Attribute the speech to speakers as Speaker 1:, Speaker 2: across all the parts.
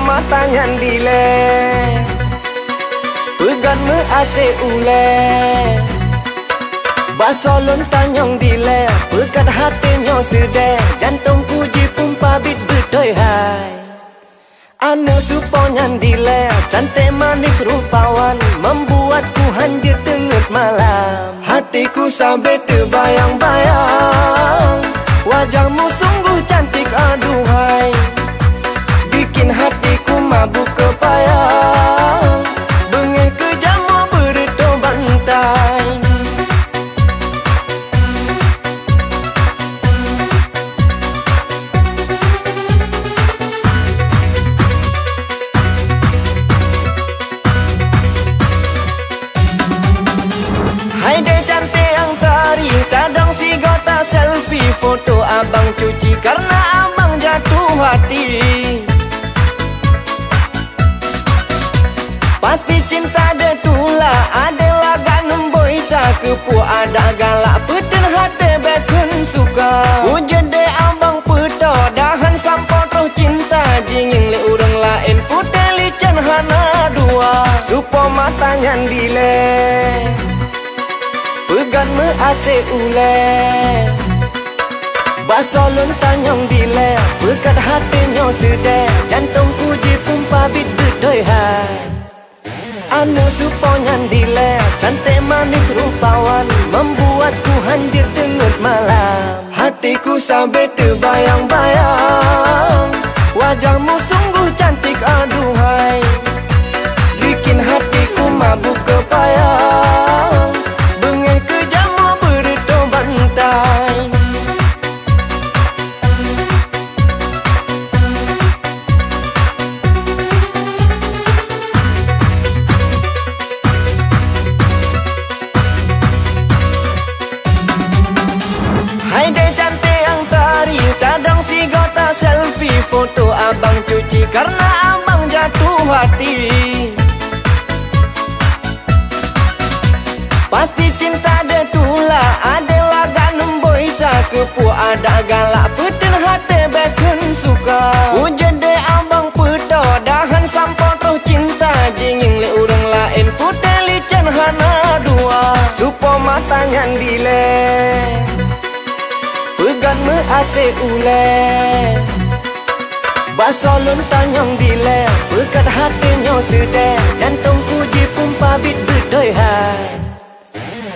Speaker 1: nyan dile Pegan me ase ule Basolon tanyong dile Pegan hatinya sede Jantungku jipum pabit bedoy hai. Anu suponyan dile Cantik manis rupawan. Membuatku hanjir tengut malam. Hatiku sampai terbayang-bayang. Wajahmu sungguh Hai deh cantik yang tari. Kadang si gota selfie Foto abang cuci Karena abang jatuh hati. Pasti cinta de tula Ada laga nemboi sakepu Ada galak peten hati beken suka. Ujede abang peto Dahan sampo roh cinta. Jingin le urang lain Putih licin hana dua. Supo matanya dile Pegan me ase ule Basolon tanyong dile Pekat hatinya sede Jantungku jipumpa bit bedoy hai. Anu suponyan dile Cantik manis rupawan Membuatku hanjir dengut malam. Hatiku sampai terbayang-bayang Karena abang jatuh hati. Pasti cinta de tula Ada laga nemboi sakepu Ada galak peten hati beken suka. Ujede abang peto Dahan sampo roh cinta. Jingin le urang lain Putih licin hana dua. Supo matanya dile Pegan me ase ule Basolon tanyong dile Pekat hatinya sede Jantungku jipumpa bit bedoy hai.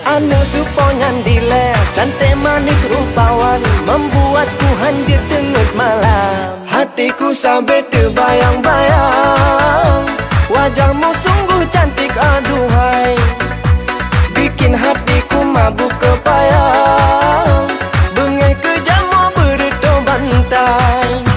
Speaker 1: Anu suponyan dile Cantik manis rupawan Membuatku hanjir dengut malam. Hatiku sampai terbayang-bayang Wajahmu sungguh cantik aduhai Bikin hatiku mabuk kepayang Bengih kejamu berito bantai